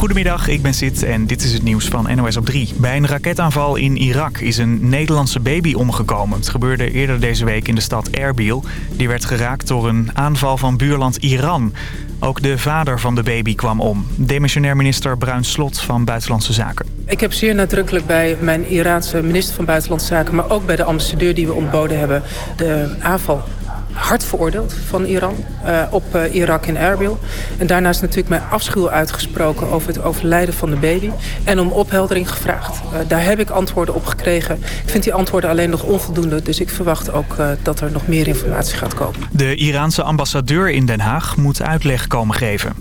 Goedemiddag, ik ben Sid en dit is het nieuws van NOS op 3. Bij een raketaanval in Irak is een Nederlandse baby omgekomen. Het gebeurde eerder deze week in de stad Erbil. Die werd geraakt door een aanval van buurland Iran. Ook de vader van de baby kwam om. Demissionair minister Bruin Slot van Buitenlandse Zaken. Ik heb zeer nadrukkelijk bij mijn Iraanse minister van Buitenlandse Zaken... maar ook bij de ambassadeur die we ontboden hebben... de aanval hard veroordeeld van Iran uh, op uh, Irak en Erbil. En daarnaast natuurlijk mijn afschuw uitgesproken over het overlijden van de baby. En om opheldering gevraagd. Uh, daar heb ik antwoorden op gekregen. Ik vind die antwoorden alleen nog onvoldoende. Dus ik verwacht ook dat er nog meer informatie gaat komen. De Iraanse ambassadeur in Den Haag moet uitleg komen geven.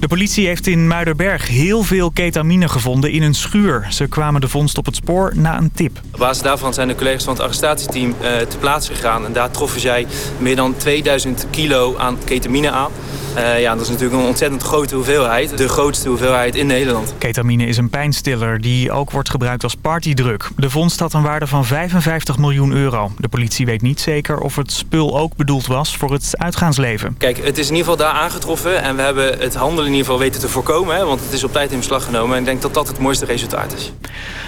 De politie heeft in Muiderberg heel veel ketamine gevonden in een schuur. Ze kwamen de vondst op het spoor na een tip. Op basis daarvan zijn de collega's van het arrestatieteam te plaatse gegaan. En daar troffen zij meer dan 2000 kilo aan ketamine aan. Uh, ja, dat is natuurlijk een ontzettend grote hoeveelheid. De grootste hoeveelheid in Nederland. Ketamine is een pijnstiller die ook wordt gebruikt als partydruk. De vondst had een waarde van 55 miljoen euro. De politie weet niet zeker of het spul ook bedoeld was voor het uitgaansleven. Kijk, het is in ieder geval daar aangetroffen. En we hebben het handelen in ieder geval weten te voorkomen. Hè, want het is op tijd in beslag genomen. En ik denk dat dat het mooiste resultaat is.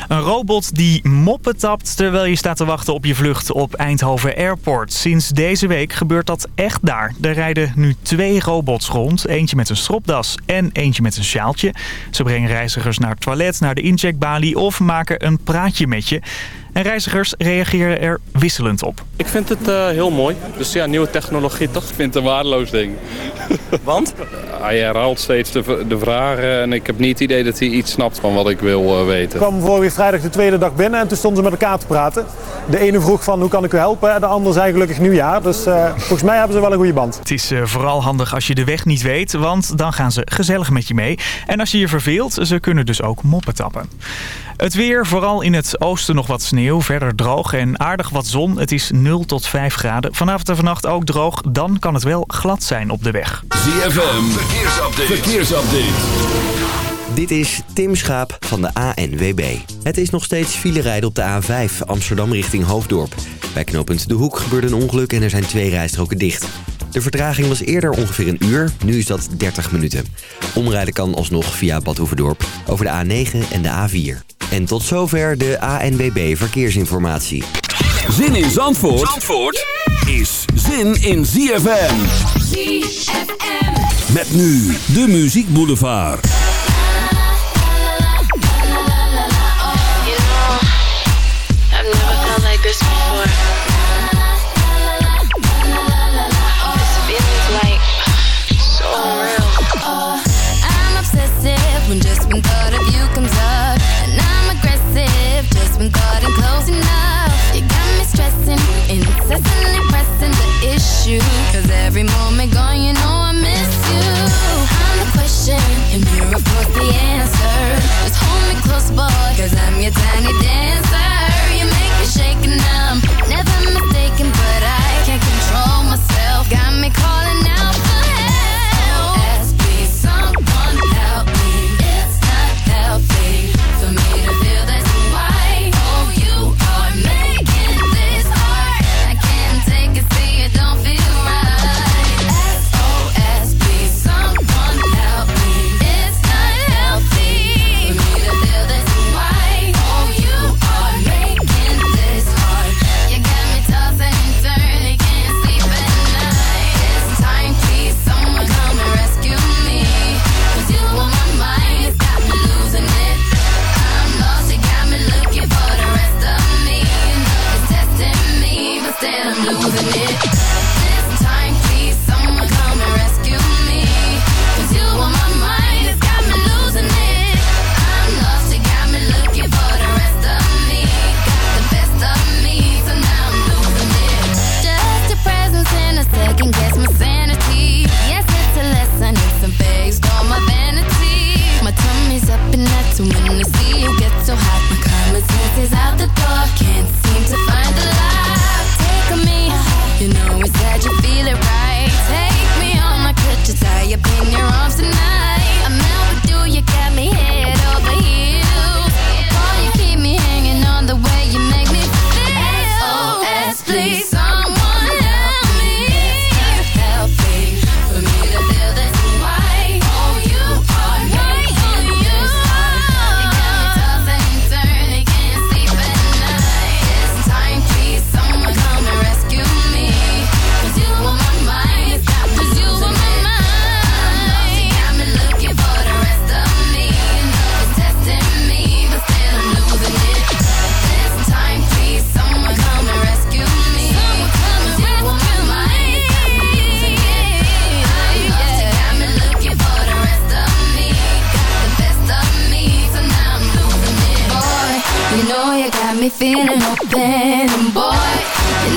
Een robot die moppen tapt terwijl je staat te wachten op je vlucht op Eindhoven Airport. Sinds deze week gebeurt dat echt daar. Er rijden nu twee robots rond. Eentje met een stropdas en eentje met een sjaaltje. Ze brengen reizigers naar het toilet, naar de incheckbalie of maken een praatje met je. En reizigers reageren er wisselend op. Ik vind het uh, heel mooi. Dus ja, nieuwe technologie toch? Ik vind het een waardeloos ding. Want? Hij herhaalt steeds de, de vragen en ik heb niet het idee dat hij iets snapt van wat ik wil uh, weten. Ik kwam vorige vrijdag de tweede dag binnen en toen stonden ze met elkaar te praten. De ene vroeg van hoe kan ik u helpen en de ander zei gelukkig nieuwjaar. Dus uh, volgens mij hebben ze wel een goede band. Het is vooral handig als je de weg niet weet, want dan gaan ze gezellig met je mee. En als je je verveelt, ze kunnen dus ook moppen tappen. Het weer, vooral in het oosten nog wat sneeuw. Verder droog en aardig wat zon. Het is 0 tot 5 graden. Vanavond en vannacht ook droog. Dan kan het wel glad zijn op de weg. ZFM, verkeersupdate. verkeersupdate. Dit is Tim Schaap van de ANWB. Het is nog steeds file rijden op de A5 Amsterdam richting Hoofddorp. Bij knooppunt De Hoek gebeurde een ongeluk en er zijn twee rijstroken dicht. De vertraging was eerder ongeveer een uur, nu is dat 30 minuten. Omrijden kan alsnog via Bad Hoeverdorp over de A9 en de A4. En tot zover de ANWB Verkeersinformatie. Zin in Zandvoort, Zandvoort is zin in ZFM. ZFM. Met nu de Muziek Boulevard. Of course the answer. Just hold me close, boy, cause I'm your tiny dancer.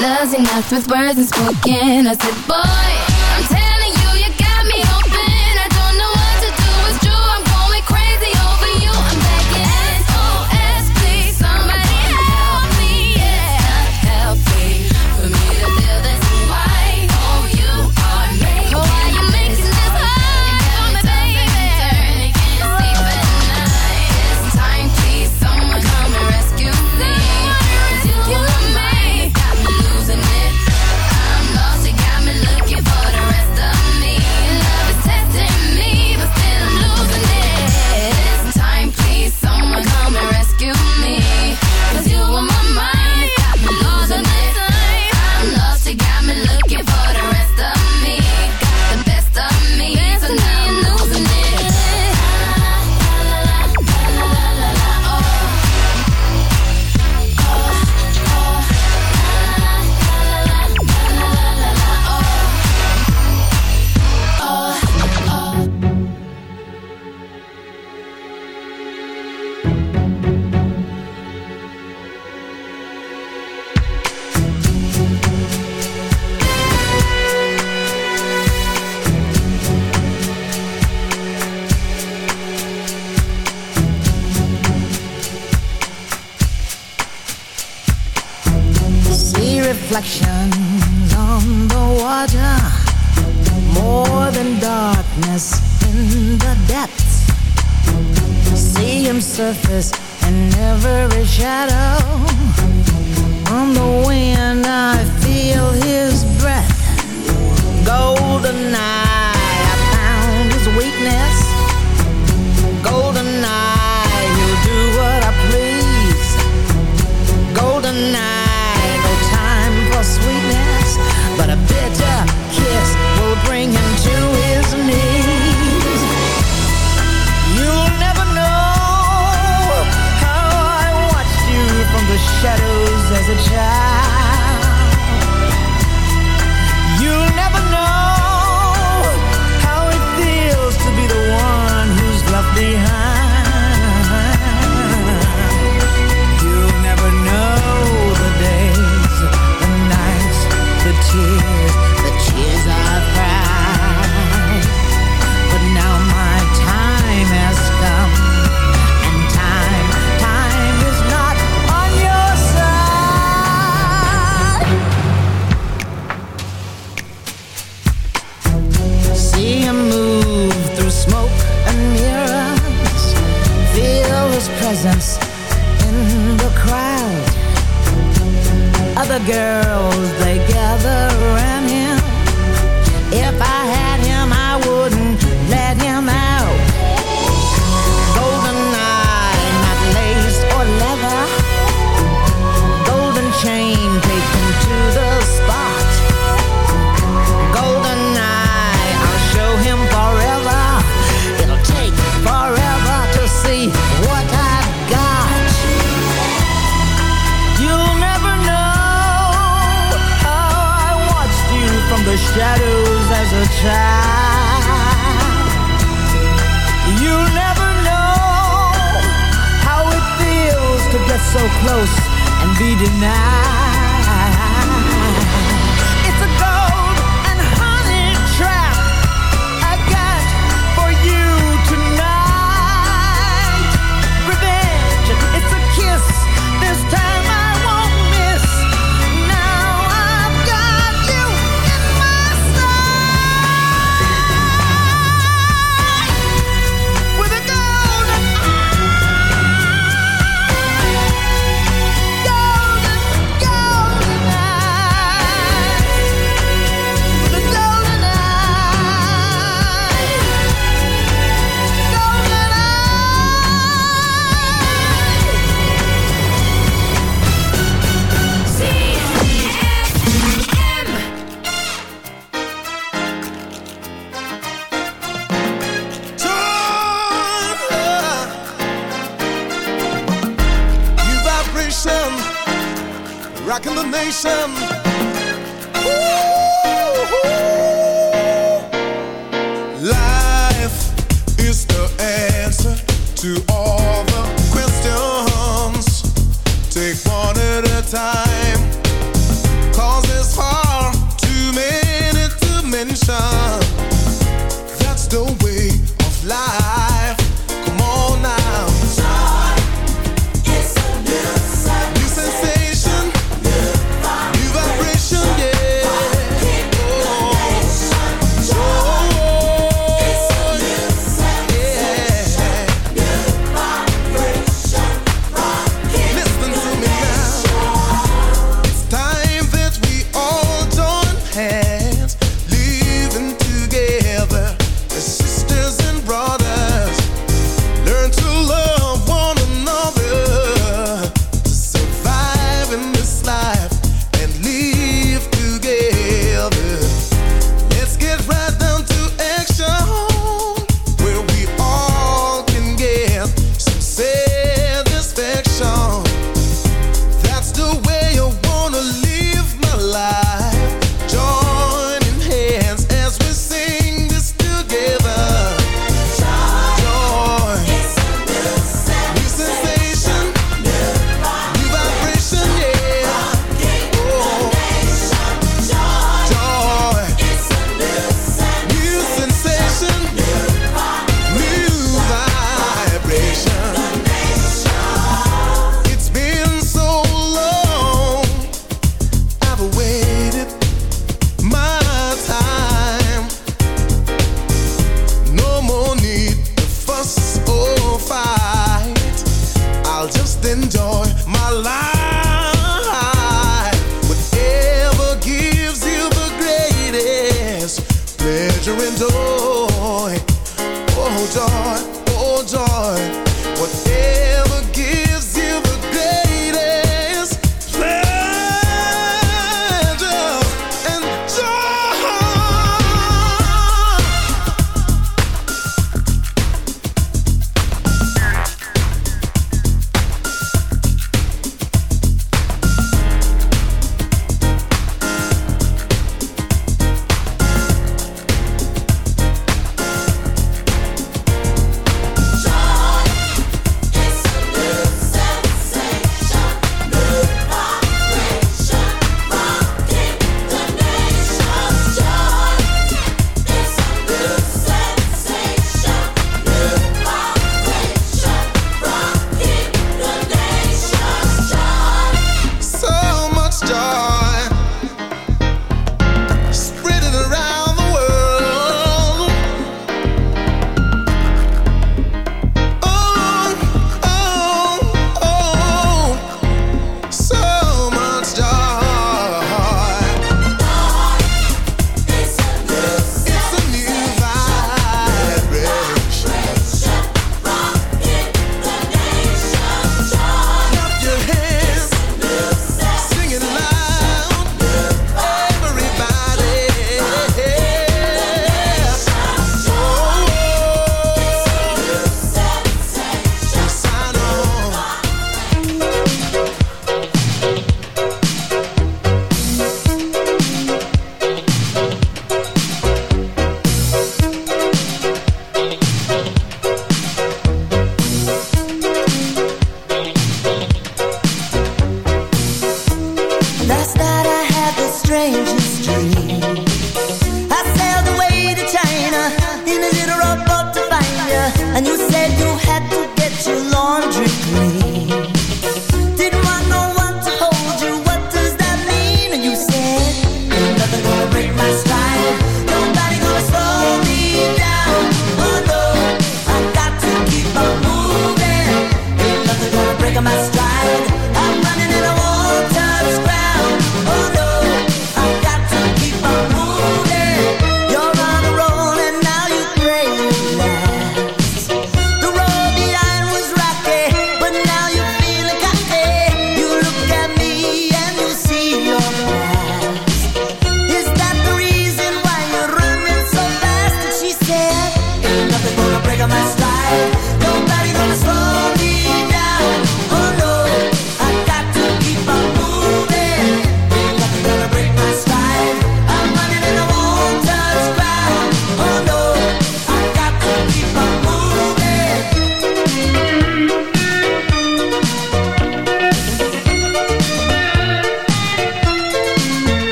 Love's enough with words unspoken. I said, boy,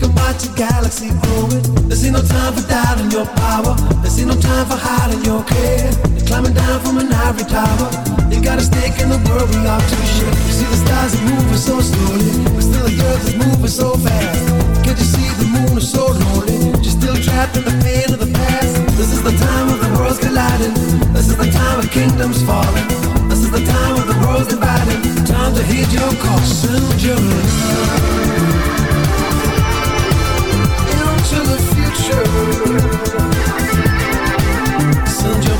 can watch a galaxy growing. There's ain't no time for doubting your power. There's ain't no time for hiding your care. You're climbing down from an ivory tower. You got a stake in the world we are to share. You see the stars are moving so slowly, but still the earth is moving so fast. Can't you see the moon is so lonely? She's still trapped in the pain of the past. This is the time of the world's colliding. This is the time of kingdoms falling. This is the time of the world's dividing. Time to heed your call, soon, to the future. Send your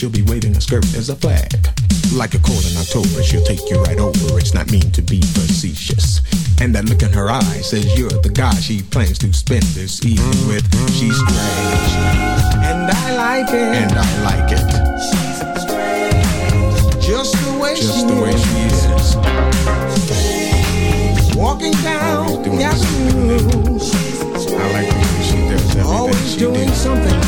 She'll be waving a skirt as a flag. Like a cold in October, she'll take you right over. It's not mean to be facetious. And that look in her eye says you're the guy she plans to spend this evening with. She's strange. And I like it. And I like it. She's strange. Just the way Just she the way is. she is. Walking down the avenue. I like the way she does everything Always she doing did. something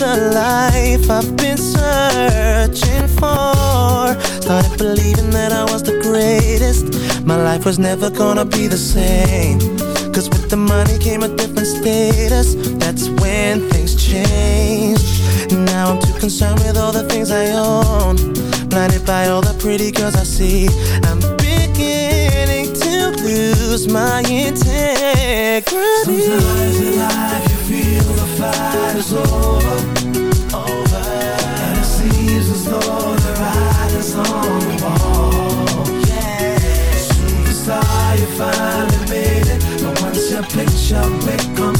the life I've been searching for. Started believing that I was the greatest. My life was never gonna be the same. Cause with the money came a different status. That's when things changed. Now I'm too concerned with all the things I own. Blinded by all the pretty girls I see. I'm beginning to lose my integrity. Sometimes in life fight is over, over, and it seems as though the on the wall. Yeah, superstar, you finally made it, but once your picture becomes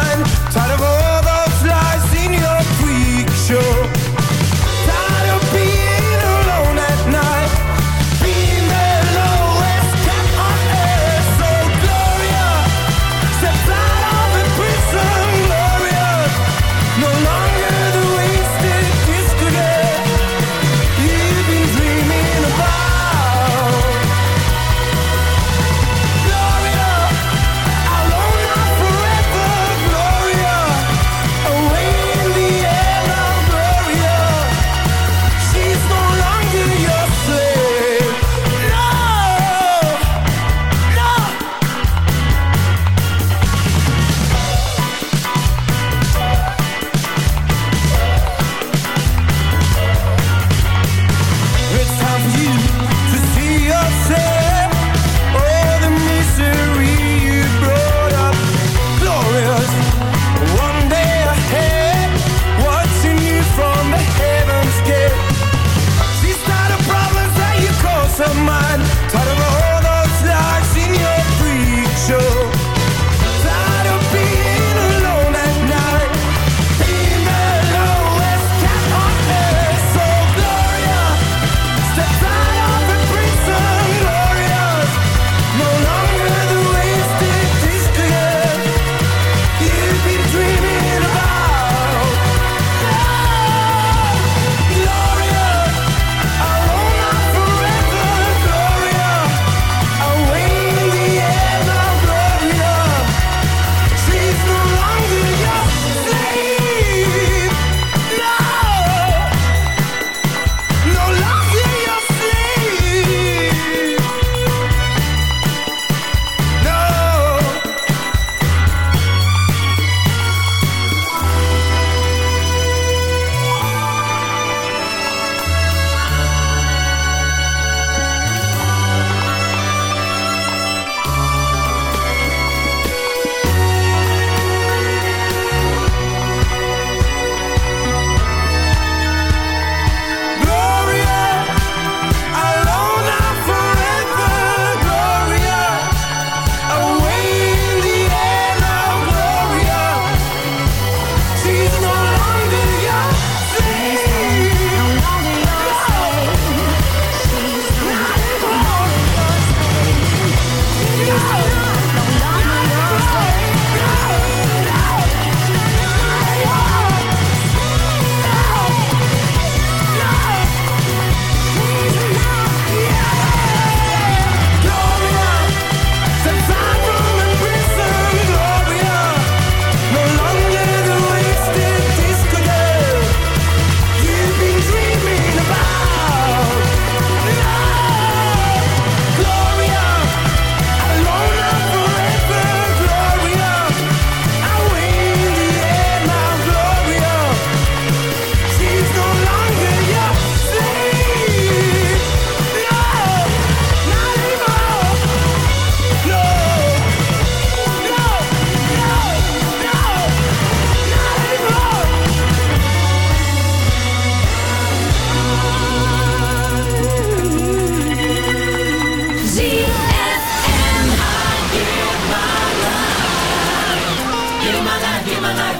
one.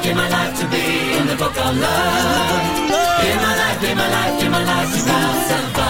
give my life to be in the book of love. Give my life, give my life, give my life to God.